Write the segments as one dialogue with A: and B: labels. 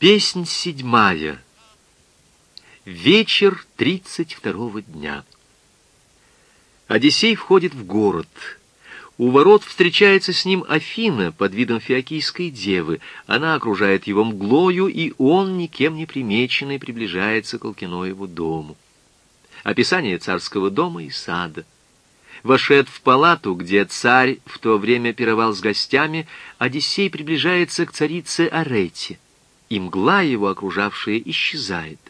A: Песнь седьмая. Вечер тридцать второго дня. Одиссей входит в город. У ворот встречается с ним Афина под видом фиокийской девы. Она окружает его мглою, и он, никем не примеченный, приближается к Алкиноеву дому. Описание царского дома и сада. Вошед в палату, где царь в то время пировал с гостями, Одиссей приближается к царице Арете, и мгла его окружавшая исчезает.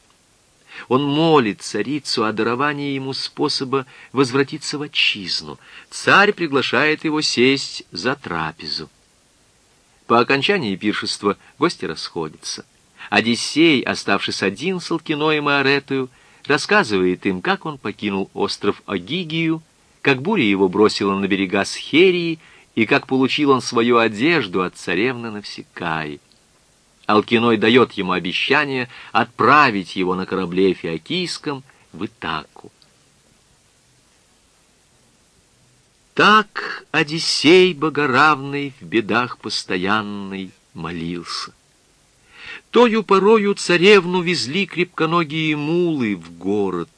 A: Он молит царицу о даровании ему способа возвратиться в отчизну. Царь приглашает его сесть за трапезу. По окончании пиршества гости расходятся. Одиссей, оставшись один с Алкиноем и Аретою, рассказывает им, как он покинул остров Агигию, как буря его бросила на берега Схерии и как получил он свою одежду от царевны Навсекаи. Алкиной дает ему обещание отправить его на корабле Феокийском в Итаку. Так Одиссей Богоравный в бедах постоянный молился. Тою порою царевну везли крепконогие мулы в город.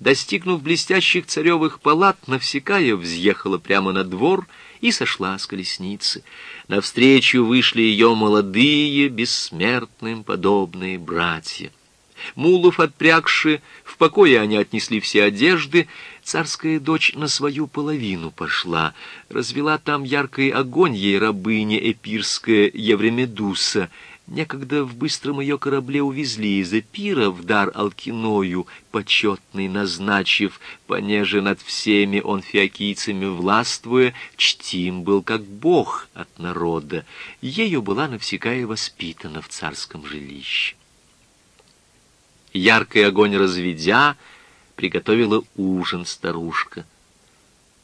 A: Достигнув блестящих царевых палат, Навсекая взъехала прямо на двор и сошла с колесницы. Навстречу вышли ее молодые, бессмертным подобные братья. Мулов отпрягши, в покое они отнесли все одежды, царская дочь на свою половину пошла, развела там яркий огонь ей рабыня эпирская Евремедуса, Некогда в быстром ее корабле увезли из Эпира в дар Алкиною, почетный назначив, понеже над всеми он фиокийцами властвуя, чтим был как бог от народа. Ею была навсекая воспитана в царском жилище. Яркий огонь разведя, приготовила ужин старушка.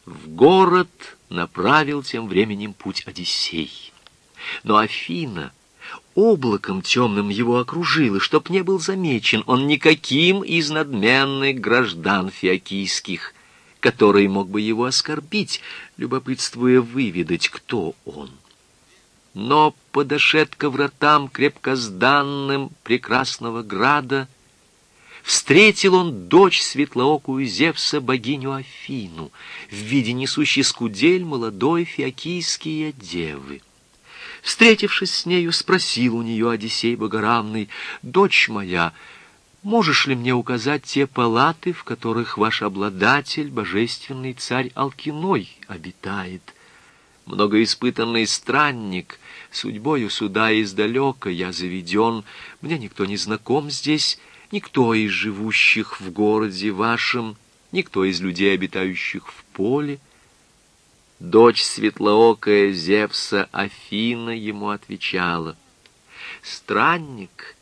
A: В город направил тем временем путь Одиссей. Но Афина — облаком темным его окружило, чтоб не был замечен он никаким из надменных граждан фиокийских, который мог бы его оскорбить, любопытствуя выведать, кто он. Но, подошед ко вратам крепкозданным прекрасного града, встретил он дочь светлоокую Зевса, богиню Афину, в виде несущей скудель молодой фиокийские девы. Встретившись с нею, спросил у нее Одиссей Богоравный, «Дочь моя, можешь ли мне указать те палаты, в которых ваш обладатель, божественный царь Алкиной, обитает?» Многоиспытанный странник, судьбою суда издалека я заведен, мне никто не знаком здесь, никто из живущих в городе вашем, никто из людей, обитающих в поле, Дочь светлоокая Зевса Афина ему отвечала. «Странник,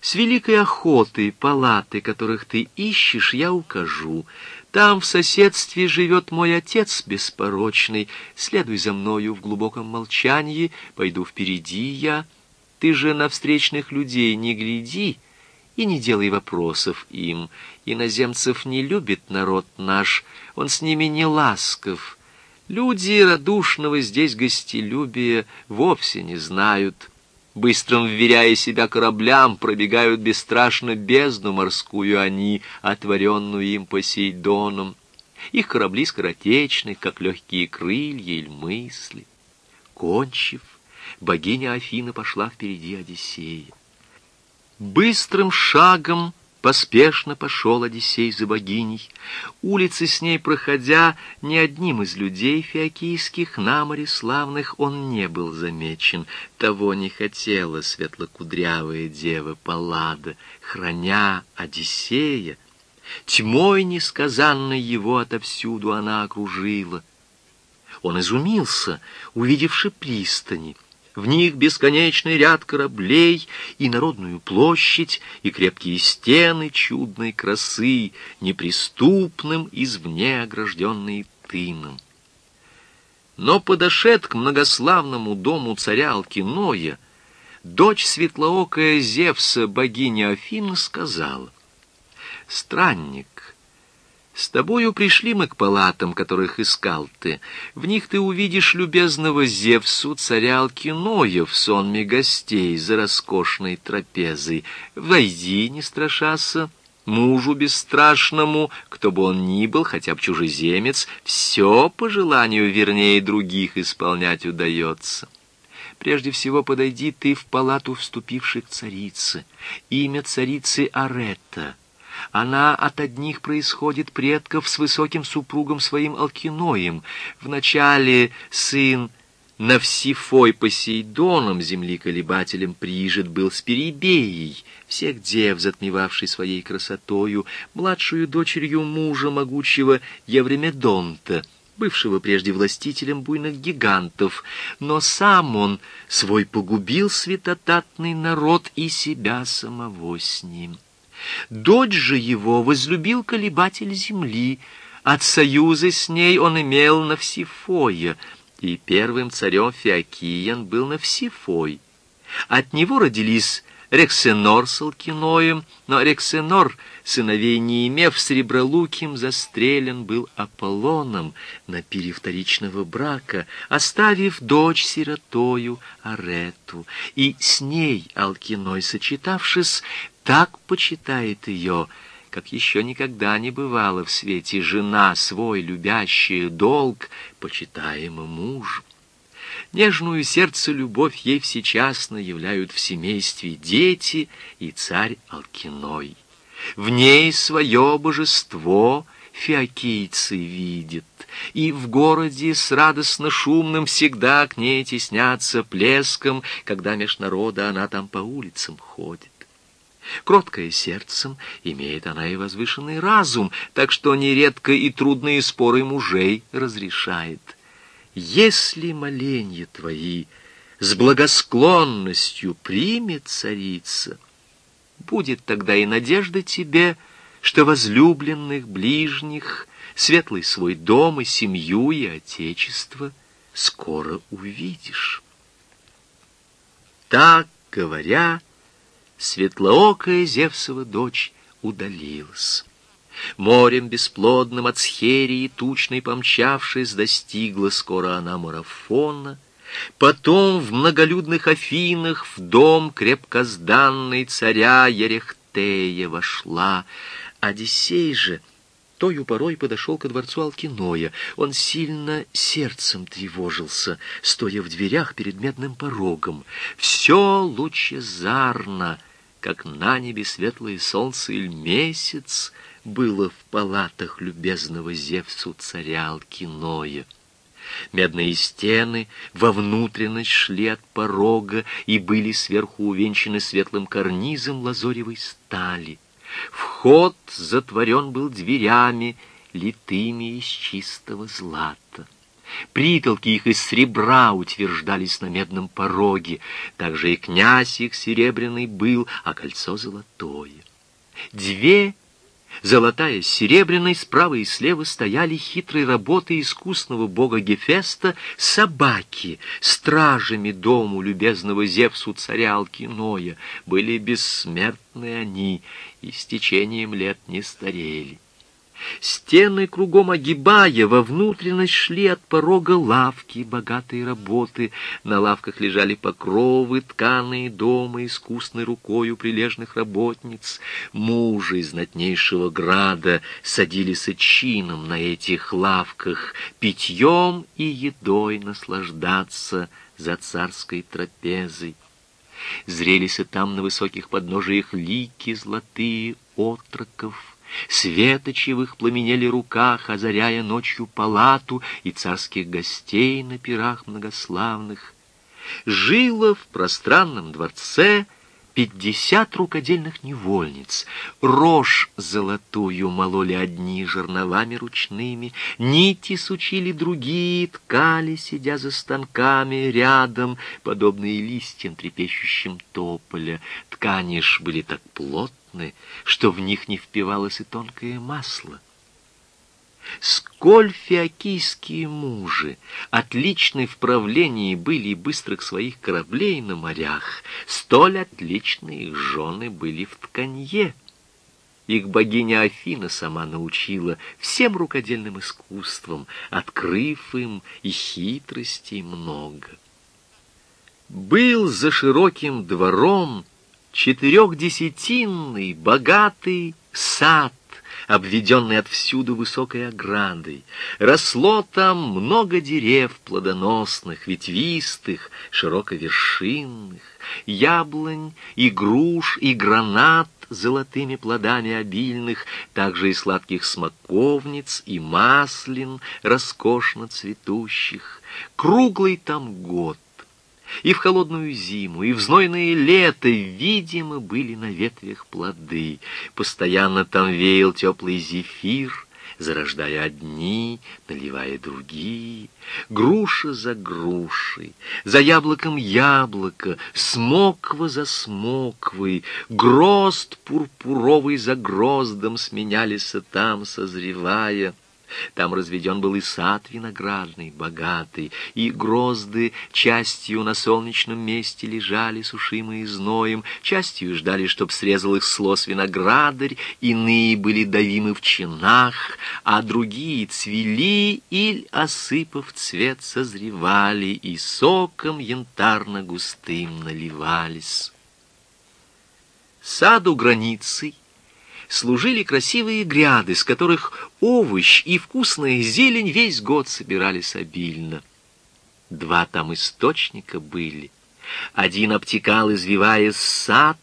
A: с великой охотой палаты, которых ты ищешь, я укажу. Там в соседстве живет мой отец беспорочный. Следуй за мною в глубоком молчании, пойду впереди я. Ты же на встречных людей не гляди» и не делай вопросов им. Иноземцев не любит народ наш, он с ними не ласков. Люди радушного здесь гостелюбия вовсе не знают. Быстрым вверяя себя кораблям, пробегают бесстрашно бездну морскую они, отворенную им Посейдоном. Их корабли скоротечны, как легкие крылья или мысли. Кончив, богиня Афина пошла впереди Одиссея. Быстрым шагом Поспешно пошел Одиссей за богиней. Улицы с ней проходя, ни одним из людей фиокийских на море славных он не был замечен. Того не хотела светлокудрявая дева Паллада, храня Одиссея. Тьмой несказанной его отовсюду она окружила. Он изумился, увидевши пристани — в них бесконечный ряд кораблей и народную площадь, и крепкие стены чудной красы, неприступным извне огражденные тыном. Но подошед к многославному дому царя Алкиноя, дочь светлоокая Зевса, богиня Афина, сказала, «Странник, С тобою пришли мы к палатам, которых искал ты. В них ты увидишь любезного Зевсу, царя Алкиноя, в сонме гостей за роскошной трапезой. Войди, не страшася, мужу бесстрашному, кто бы он ни был, хотя бы чужеземец, все по желанию вернее других исполнять удается. Прежде всего подойди ты в палату вступивших царицы. Имя царицы Аретта. Она от одних происходит предков с высоким супругом своим Алкиноем. Вначале сын Навсифой Посейдоном, земли-колебателем, прижит был с Перебеей, всех дев, затмевавшей своей красотою, младшую дочерью мужа могучего Евремедонта, бывшего прежде властителем буйных гигантов, но сам он свой погубил святотатный народ и себя самого с ним. Дочь же его возлюбил колебатель земли, от союза с ней он имел Навсифоя, и первым царем Феокиян был Навсифой. От него родились Рексенор с Алкиноем, но Рексенор, сыновей не имев, сребролуким застрелен был Аполлоном на пире вторичного брака, оставив дочь сиротою Арету, и с ней Алкиной, сочетавшись, так почитает ее, как еще никогда не бывало в свете жена свой любящая долг, почитаемый муж. Нежную сердце любовь ей всечасно являют в семействе дети и царь Алкиной. В ней свое божество фиокийцы видят, и в городе с радостно шумным всегда к ней теснятся плеском, когда меж народа она там по улицам ходит. Кроткое сердцем, имеет она и возвышенный разум, так что нередко и трудные споры мужей разрешает. Если моленья твои с благосклонностью примет царица, будет тогда и надежда тебе, что возлюбленных ближних, светлый свой дом и семью и отечество скоро увидишь. Так говоря, светлоокая Зевсова дочь удалилась. Морем бесплодным от схерии тучной помчавшись, достигла скоро она марафона. Потом в многолюдных Афинах в дом крепкозданный царя Ерехтея вошла. Одиссей же тою порой подошел ко дворцу Алкиноя. Он сильно сердцем тревожился, стоя в дверях перед медным порогом. Все лучезарно — как на небе светлое солнце или месяц было в палатах любезного Зевсу царя Алкиноя. Медные стены во внутренность шли от порога и были сверху увенчаны светлым карнизом лазоревой стали. Вход затворен был дверями, литыми из чистого злата. Притолки их из серебра утверждались на медном пороге. Также и князь их серебряный был, а кольцо золотое. Две Золотая с серебряной, справа и слева стояли хитрые работы искусного бога Гефеста собаки, стражами дому любезного Зевсу царя Алкиноя. Были бессмертны они и с течением лет не старели. Стены кругом огибая, во внутренность шли от порога лавки, богатые работы. На лавках лежали покровы, тканые дома, искусной рукою прилежных работниц. Мужи знатнейшего града садились чином на этих лавках, питьем и едой наслаждаться за царской трапезой. Зрелись и там на высоких подножиях лики золотые отроков, Светочи в их пламенели руках, озаряя ночью палату и царских гостей на пирах многославных. Жило в пространном дворце пятьдесят рукодельных невольниц. Рожь золотую мололи одни жерновами ручными, нити сучили другие, ткали, сидя за станками рядом, подобные листьям трепещущим тополя. Ткани ж были так плотны, плотны, что в них не впивалось и тонкое масло. Сколь фиокийские мужи, отличны в правлении были и быстрых своих кораблей на морях, столь отличные их жены были в тканье. Их богиня Афина сама научила всем рукодельным искусствам, открыв им и хитростей много. Был за широким двором четырехдесятинный богатый сад, обведенный отвсюду высокой оградой. Росло там много дерев плодоносных, ветвистых, широковершинных, яблонь и груш и гранат золотыми плодами обильных, также и сладких смоковниц и маслин, роскошно цветущих. Круглый там год, и в холодную зиму, и в знойное лето видимо были на ветвях плоды. Постоянно там веял теплый зефир, зарождая одни, наливая другие. Груша за грушей, за яблоком яблоко, смоква за смоквой, грозд пурпуровый за гроздом сменялись там, созревая — там разведен был и сад виноградный, богатый, и грозды частью на солнечном месте лежали, сушимые зноем, частью ждали, чтоб срезал их слос виноградарь, иные были давимы в чинах, а другие цвели или, осыпав цвет, созревали и соком янтарно-густым наливались. Саду границей служили красивые гряды, с которых овощ и вкусная зелень весь год собирались обильно. Два там источника были. Один обтекал, извиваясь, сад,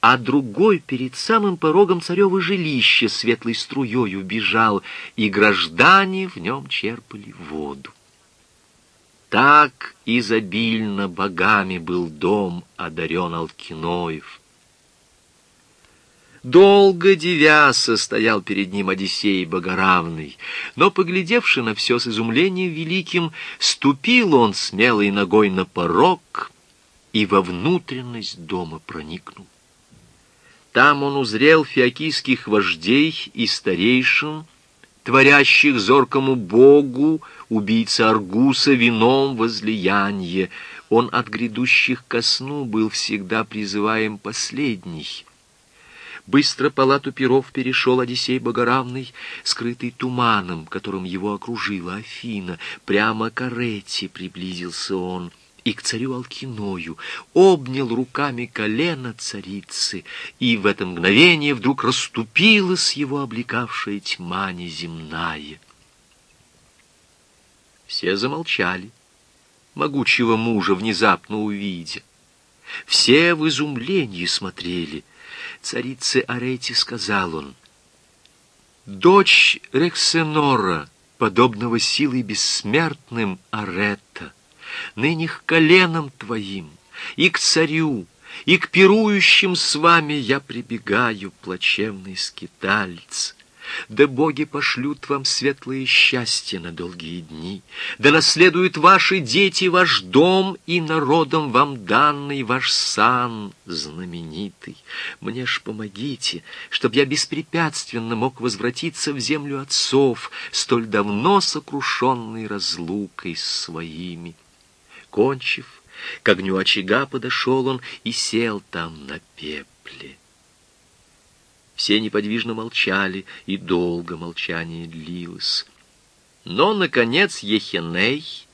A: а другой перед самым порогом царева жилища светлой струей убежал, и граждане в нем черпали воду. Так изобильно богами был дом одарен Алкиноев. Долго девяса стоял перед ним Одиссей Богоравный, но, поглядевши на все с изумлением великим, ступил он смелой ногой на порог и во внутренность дома проникнул. Там он узрел фиокийских вождей и старейшин, творящих зоркому богу, убийца Аргуса, вином возлияние. Он от грядущих ко сну был всегда призываем последний — Быстро палату перов перешел Одиссей Богоравный, скрытый туманом, которым его окружила Афина. Прямо к Арете приблизился он и к царю Алкиною, обнял руками колено царицы, и в это мгновение вдруг расступилась его облекавшая тьма неземная. Все замолчали, могучего мужа внезапно увидя. Все в изумлении смотрели — царице Арете сказал он, «Дочь Рексенора, подобного силой бессмертным Арета, ныне к коленам твоим и к царю, и к пирующим с вами я прибегаю, плачевный скитальц. Да боги пошлют вам светлое счастье на долгие дни, да наследуют ваши дети ваш дом и народом вам данный ваш сан знаменитый. Мне ж помогите, чтоб я беспрепятственно мог возвратиться в землю отцов, столь давно сокрушенный разлукой с своими. Кончив, к огню очага подошел он и сел там на пепле. Все неподвижно молчали, и долго молчание длилось. Но, наконец, Ехеней,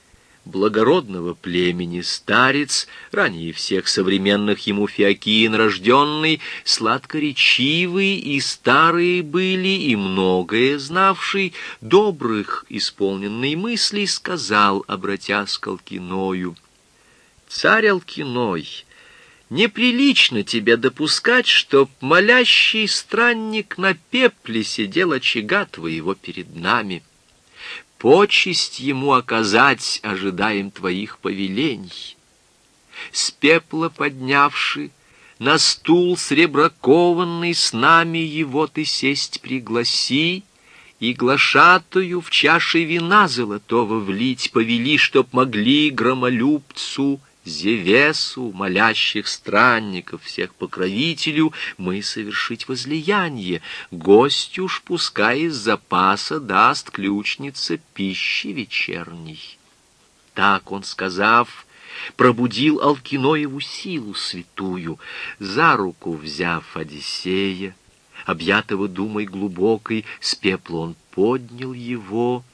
A: благородного племени старец, ранее всех современных ему Феокиин рожденный, сладкоречивый и старые были, и многое знавший, добрых исполненной мыслей сказал, обратясь к Алкиною, «Царь Алкиной!» Неприлично тебе допускать, чтоб молящий странник на пепле сидел очага твоего перед нами. Почесть ему оказать ожидаем твоих повелений. С пепла поднявши, на стул сребракованный с нами его ты сесть пригласи, и глашатую в чаше вина золотого влить повели, чтоб могли громолюбцу Зевесу, молящих странников, всех покровителю, мы совершить возлияние. Гостю ж пускай из запаса даст ключница пищи вечерней. Так он, сказав, пробудил Алкиноеву силу святую, за руку взяв Одиссея, объятого думой глубокой, с пепла он поднял его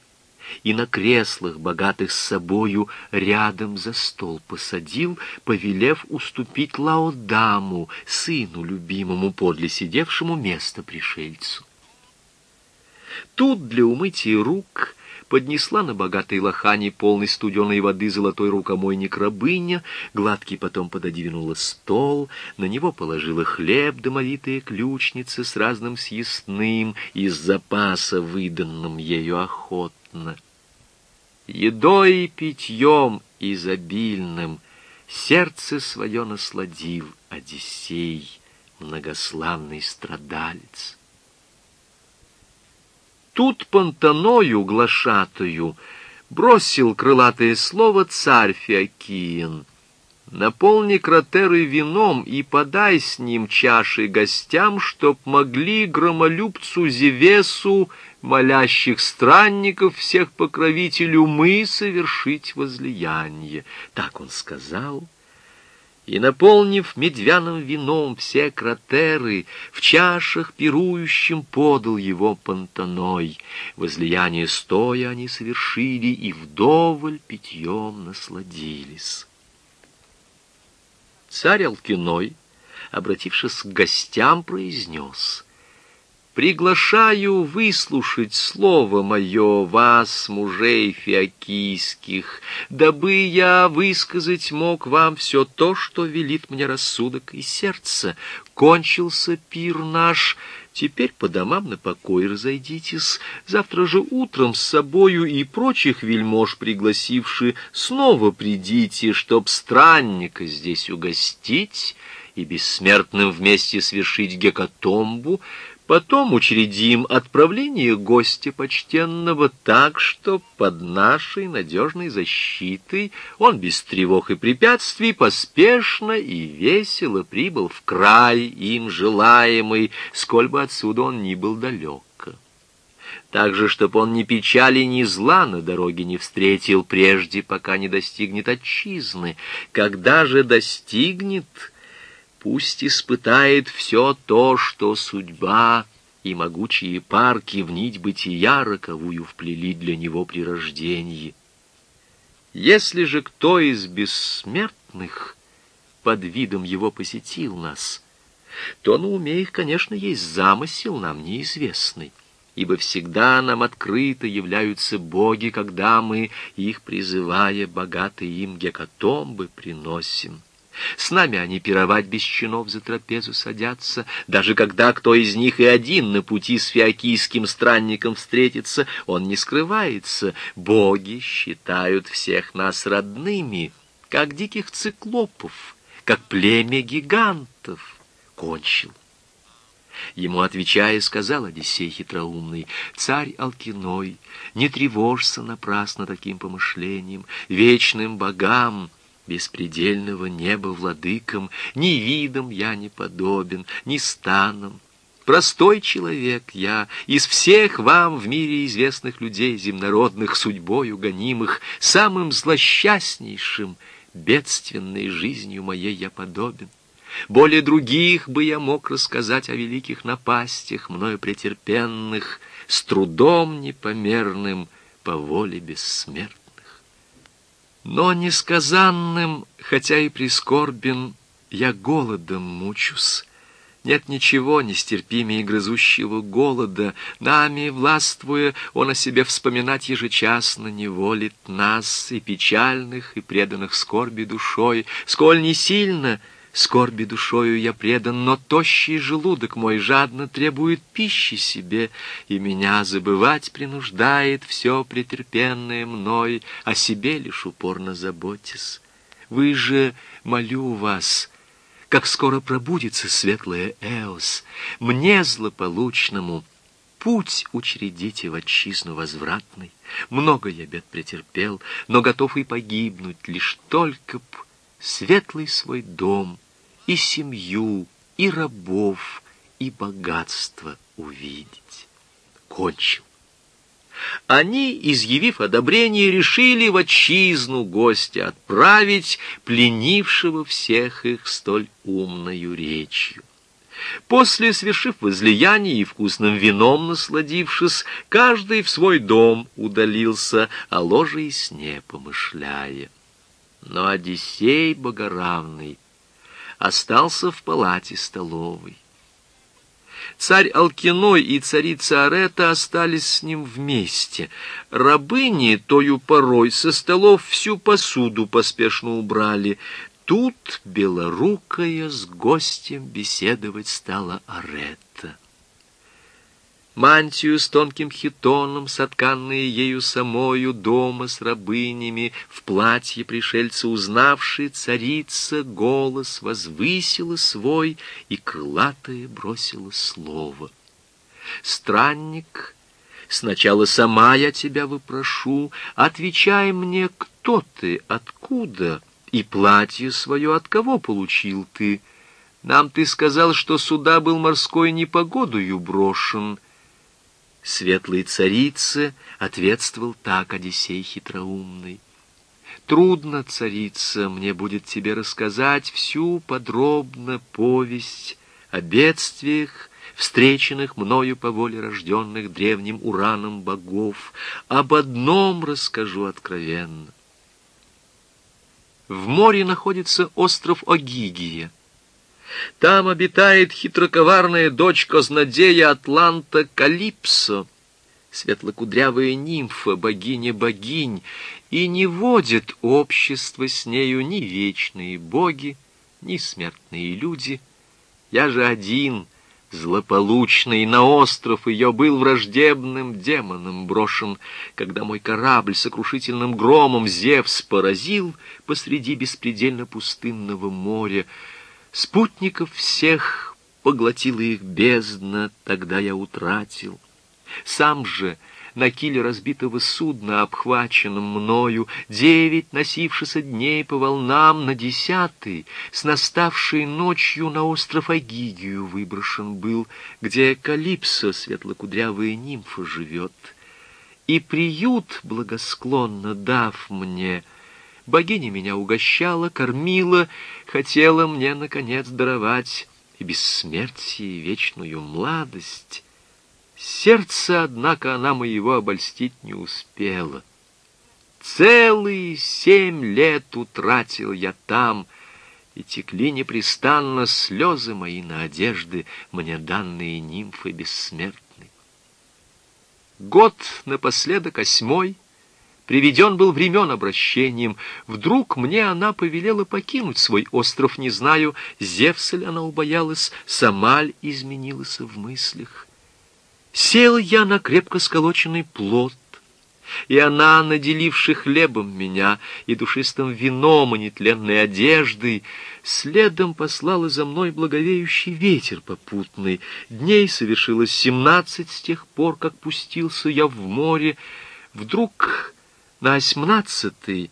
A: и на креслах, богатых с собою, рядом за стол посадил, повелев уступить Лаодаму, сыну любимому, подле сидевшему место пришельцу. Тут для умытия рук поднесла на богатой лохане полной студеной воды золотой рукомойник рабыня, гладкий потом пододвинула стол, на него положила хлеб домовитая ключница с разным съестным из запаса, выданным ею охотно. Едой и питьем изобильным сердце свое насладил Одиссей, многославный страдалец. Тут понтоною глашатую бросил крылатое слово царь Феокиен. Наполни кратеры вином и подай с ним чаши гостям, чтоб могли громолюбцу Зевесу, молящих странников, всех покровителю, мы совершить возлияние. Так он сказал — и, наполнив медвяным вином все кратеры, в чашах пирующим подал его понтаной. Возлияние стоя они совершили и вдоволь питьем насладились. Царь Алкиной, обратившись к гостям, произнес — Приглашаю выслушать слово мое вас, мужей фиокийских, дабы я высказать мог вам все то, что велит мне рассудок и сердце. Кончился пир наш, теперь по домам на покой разойдитесь. Завтра же утром с собою и прочих вельмож пригласивши, снова придите, чтоб странника здесь угостить и бессмертным вместе свершить гекатомбу, Потом учредим отправление гостя почтенного так, что под нашей надежной защитой он без тревог и препятствий поспешно и весело прибыл в край им желаемый, сколь бы отсюда он ни был далек. Также, чтоб он ни печали, ни зла на дороге не встретил прежде, пока не достигнет отчизны. Когда же достигнет Пусть испытает все то, что судьба и могучие парки в нить бытия роковую вплели для него при рождении. Если же кто из бессмертных под видом его посетил нас, то на уме их, конечно, есть замысел нам неизвестный, ибо всегда нам открыто являются боги, когда мы, их призывая, богатые им гекатомбы приносим. С нами они пировать без чинов за трапезу садятся, даже когда кто из них и один на пути с фиокийским странником встретится, он не скрывается. Боги считают всех нас родными, как диких циклопов, как племя гигантов. Кончил. Ему отвечая, сказал Одиссей хитроумный, «Царь Алкиной, не тревожься напрасно таким помышлением, вечным богам» беспредельного неба владыкам, ни видом я не подобен, ни станом. Простой человек я, из всех вам в мире известных людей, земнородных, судьбою гонимых, самым злосчастнейшим, бедственной жизнью моей я подобен. Более других бы я мог рассказать о великих напастях, мною претерпенных, с трудом непомерным, по воле бессмертной. Но несказанным, хотя и прискорбен, я голодом мучусь. Нет ничего нестерпимее грызущего голода. Нами, властвуя, он о себе вспоминать ежечасно не волит нас, и печальных, и преданных скорби душой, сколь не сильно — Скорби душою я предан, но тощий желудок мой жадно требует пищи себе, и меня забывать принуждает все претерпенное мной, о себе лишь упорно заботясь. Вы же, молю вас, как скоро пробудится светлая Эос, мне злополучному путь учредите в отчизну возвратный. Много я бед претерпел, но готов и погибнуть, лишь только б светлый свой дом, и семью, и рабов, и богатство увидеть. Кончил. Они, изъявив одобрение, решили в отчизну гостя отправить, пленившего всех их столь умною речью. После, свершив возлияние и вкусным вином насладившись, каждый в свой дом удалился, о ложе и сне помышляя. Но Одиссей Богоравный остался в палате столовой. Царь Алкиной и царица Арета остались с ним вместе. Рабыни тою порой со столов всю посуду поспешно убрали. Тут белорукая с гостем беседовать стала Аретта. Мантию с тонким хитоном, сотканные ею самою дома с рабынями, в платье пришельца узнавший, царица голос возвысила свой и крылатое бросила слово. Странник, сначала сама я тебя выпрошу, отвечай мне, кто ты, откуда, и платье свое от кого получил ты? Нам ты сказал, что сюда был морской непогодою брошен. Светлой царице ответствовал так Одиссей хитроумный. Трудно, царица, мне будет тебе рассказать всю подробно повесть о бедствиях, встреченных мною по воле рожденных древним ураном богов. Об одном расскажу откровенно. В море находится остров Огигия. Там обитает хитроковарная дочь Кознадея Атланта Калипсо, светлокудрявая нимфа, богиня богинь, и не водит общество с нею ни вечные боги, ни смертные люди. Я же один — Злополучный на остров ее был враждебным демоном брошен, когда мой корабль сокрушительным громом Зевс поразил посреди беспредельно пустынного моря. Спутников всех поглотила их бездна, тогда я утратил. Сам же на киле разбитого судна, обхваченном мною, девять носившихся дней по волнам на десятый, с наставшей ночью на остров Агигию выброшен был, где Калипсо, светлокудрявая нимфа, живет. И приют, благосклонно дав мне, богиня меня угощала, кормила, хотела мне, наконец, даровать и бессмертие, и вечную младость, Сердце, однако, она моего обольстить не успела. Целые семь лет утратил я там, и текли непрестанно слезы мои на одежды, мне данные нимфы бессмертной. Год напоследок осьмой приведен был времен обращением. Вдруг мне она повелела покинуть свой остров, не знаю, Зевса ли она убоялась, сама ли изменилась в мыслях. Сел я на крепко сколоченный плод, и она, наделивши хлебом меня и душистым вином, и нетленной одеждой, следом послала за мной благовеющий ветер попутный. Дней совершилось семнадцать с тех пор, как пустился я в море. Вдруг на осьмнадцатый,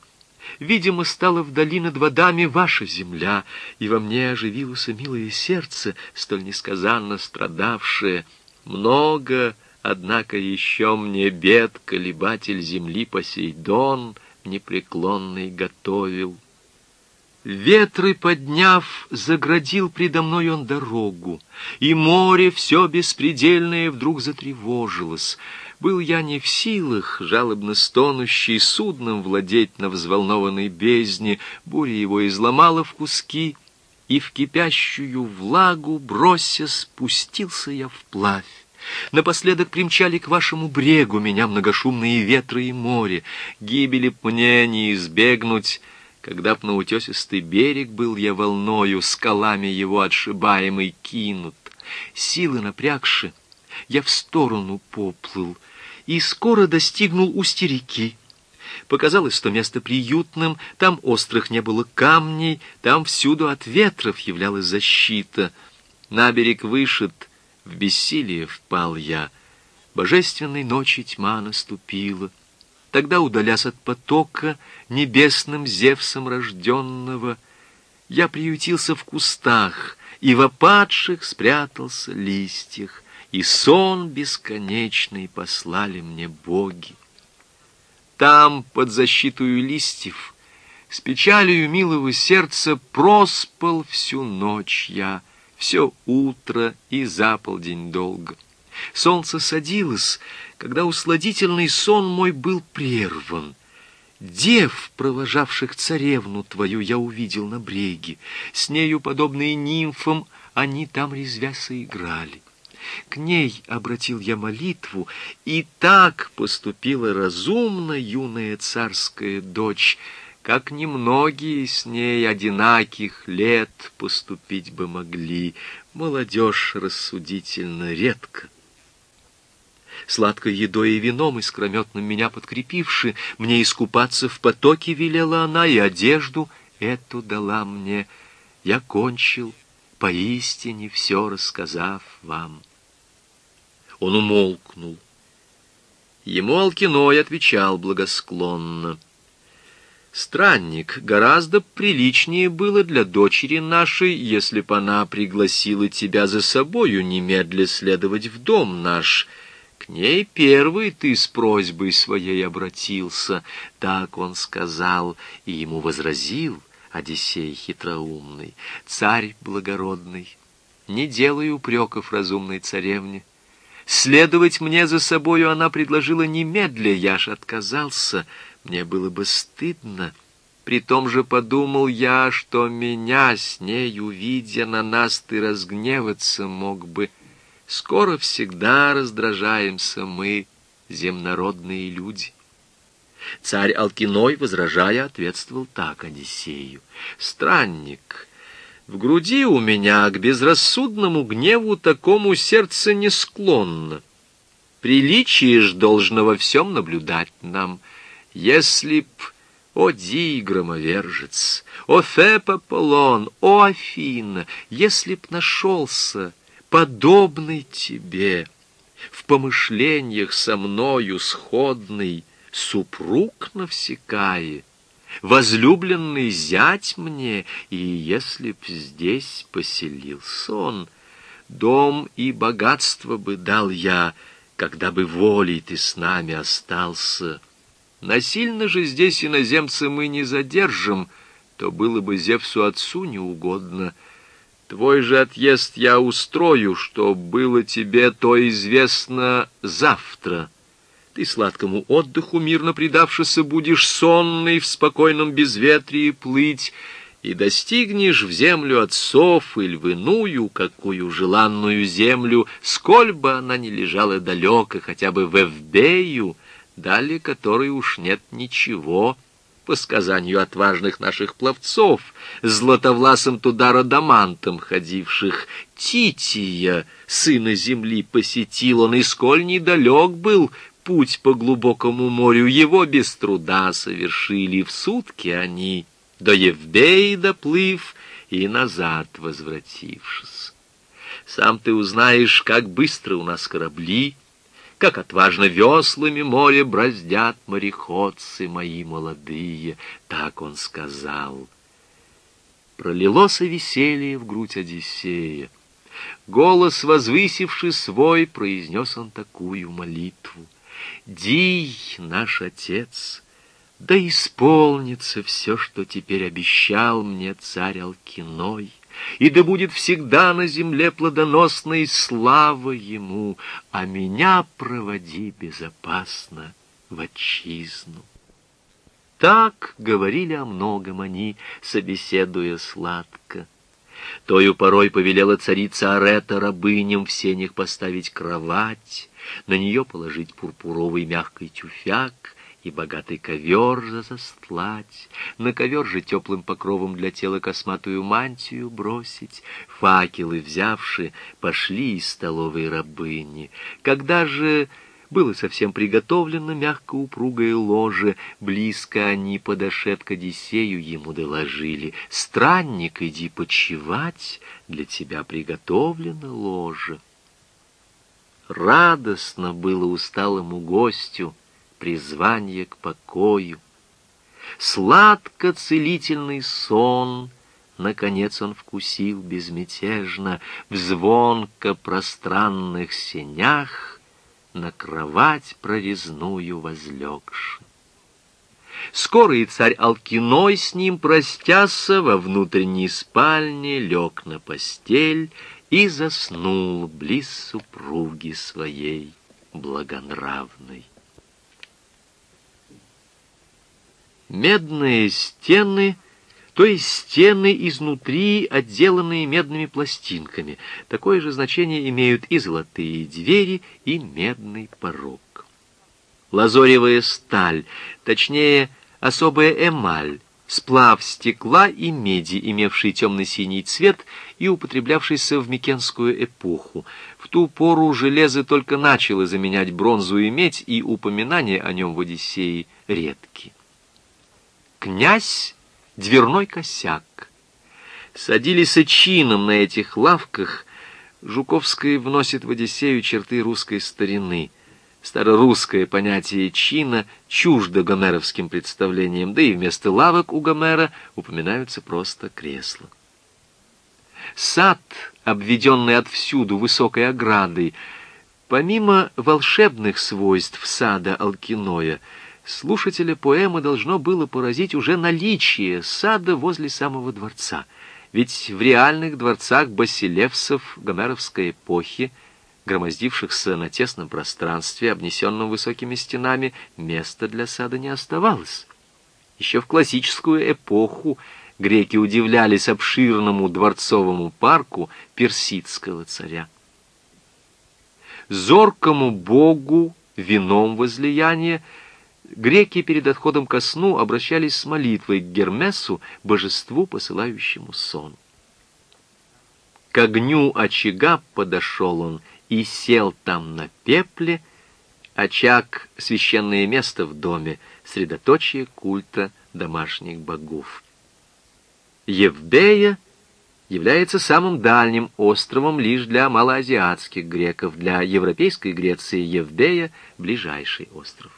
A: видимо, стала вдали над водами ваша земля, и во мне оживилось милое сердце, столь несказанно страдавшее — много, однако, еще мне бед колебатель земли Посейдон непреклонный готовил. Ветры подняв, заградил предо мной он дорогу, и море все беспредельное вдруг затревожилось. Был я не в силах, жалобно стонущий, судном владеть на взволнованной бездне, буря его изломала в куски — и в кипящую влагу, брося, спустился я вплавь. Напоследок примчали к вашему брегу меня многошумные ветры и море. Гибели б мне не избегнуть, когда б на утесистый берег был я волною, скалами его отшибаемый кинут. Силы напрягши, я в сторону поплыл и скоро достигнул устья реки. Показалось, что место приютным, там острых не было камней, там всюду от ветров являлась защита. На берег вышед, в бессилие впал я. Божественной ночи тьма наступила. Тогда, удалясь от потока, небесным Зевсом рожденного, я приютился в кустах и в опадших спрятался листьях, и сон бесконечный послали мне боги. Там, под защитую листьев, с печалью милого сердца проспал всю ночь я, Все утро и заполдень долго. Солнце садилось, когда усладительный сон мой был прерван. Дев, провожавших царевну твою, я увидел на бреге. С нею, подобные нимфам, они там резвяся играли. К ней обратил я молитву, и так поступила разумно юная царская дочь, как немногие с ней одинаких лет поступить бы могли. Молодежь рассудительно редко сладкой едой и вином искрометным меня подкрепивши, мне искупаться в потоке велела она, и одежду эту дала мне. Я кончил, поистине все рассказав вам. Он умолкнул. Ему Алкиной отвечал благосклонно. Странник, гораздо приличнее было для дочери нашей, если б она пригласила тебя за собою немедля следовать в дом наш, — к ней первый ты с просьбой своей обратился, так он сказал, и ему возразил Одиссей хитроумный, царь благородный, не делай упреков разумной царевне. Следовать мне за собою она предложила немедля, я ж отказался, мне было бы стыдно. При том же подумал я, что меня с ней, увидя на нас, ты разгневаться мог бы, — Скоро всегда раздражаемся мы, земнородные люди. Царь Алкиной, возражая, ответствовал так Одиссею. «Странник, в груди у меня к безрассудному гневу такому сердце не склонно. Приличие ж должно во всем наблюдать нам. Если б, о Ди, громовержец, о Аполлон, о Афина, если б нашелся подобный тебе, в помышлениях со мною сходный, супруг навсекае, возлюбленный зять мне, и если б здесь поселился он, дом и богатство бы дал я, когда бы волей ты с нами остался. Насильно же здесь иноземца мы не задержим, то было бы Зевсу отцу неугодно — Твой же отъезд я устрою, что было тебе то известно завтра. Ты сладкому отдыху мирно предавшися будешь сонный в спокойном безветрии плыть, и достигнешь в землю отцов или в иную, какую желанную землю, сколь бы она ни лежала далеко, хотя бы в Эвбею, далее которой уж нет ничего, по сказанию отважных наших пловцов, златовласым туда родомантом ходивших, Тития, сына земли, посетил он, и сколь недалек был путь по глубокому морю, его без труда совершили в сутки они, до Евбеи доплыв и назад возвратившись. Сам ты узнаешь, как быстро у нас корабли, как отважно веслами море браздят мореходцы мои молодые, так он сказал. Пролилось веселье в грудь Одиссея. Голос, возвысивший свой, произнес он такую молитву. «Дий, наш отец, да исполнится все, что теперь обещал мне царь Алкиной и да будет всегда на земле плодоносной слава ему, а меня проводи безопасно в отчизну. Так говорили о многом они, собеседуя сладко. Тою порой повелела царица Арета рабыням в сенях поставить кровать, на нее положить пурпуровый мягкий тюфяк, и богатый ковер застлать, на ковер же теплым покровом для тела косматую мантию бросить, факелы взявши, пошли из столовой рабыни. Когда же было совсем приготовлено мягко упругое ложе, близко они, подошед к Одиссею, ему доложили. «Странник, иди почевать, для тебя приготовлено ложе». Радостно было усталому гостю, призвание к покою. Сладко-целительный сон, наконец он вкусил безмятежно, в звонко-пространных сенях на кровать прорезную возлегши. Скоро и царь Алкиной с ним, простяся, во внутренней спальне лег на постель и заснул близ супруги своей благонравной. Медные стены — то есть стены изнутри, отделанные медными пластинками. Такое же значение имеют и золотые двери, и медный порог. Лазоревая сталь, точнее, особая эмаль, сплав стекла и меди, имевший темно-синий цвет и употреблявшийся в Микенскую эпоху. В ту пору железо только начало заменять бронзу и медь, и упоминания о нем в Одиссее редки. Князь дверной косяк. Садились чином на этих лавках. Жуковская вносит в Одиссею черты русской старины. Старорусское понятие чина чуждо гомеровским представлениям, да и вместо лавок у Гомера упоминаются просто кресла. Сад, обведенный отвсюду высокой оградой, помимо волшебных свойств сада Алкиноя, слушателя поэмы должно было поразить уже наличие сада возле самого дворца. Ведь в реальных дворцах басилевсов гомеровской эпохи, громоздившихся на тесном пространстве, обнесенном высокими стенами, места для сада не оставалось. Еще в классическую эпоху греки удивлялись обширному дворцовому парку персидского царя. Зоркому богу вином возлияния греки перед отходом ко сну обращались с молитвой к Гермесу, божеству, посылающему сон. К огню очага подошел он и сел там на пепле, очаг — священное место в доме, средоточие культа домашних богов. Евбея является самым дальним островом лишь для малоазиатских греков, для европейской Греции Евбея — ближайший остров.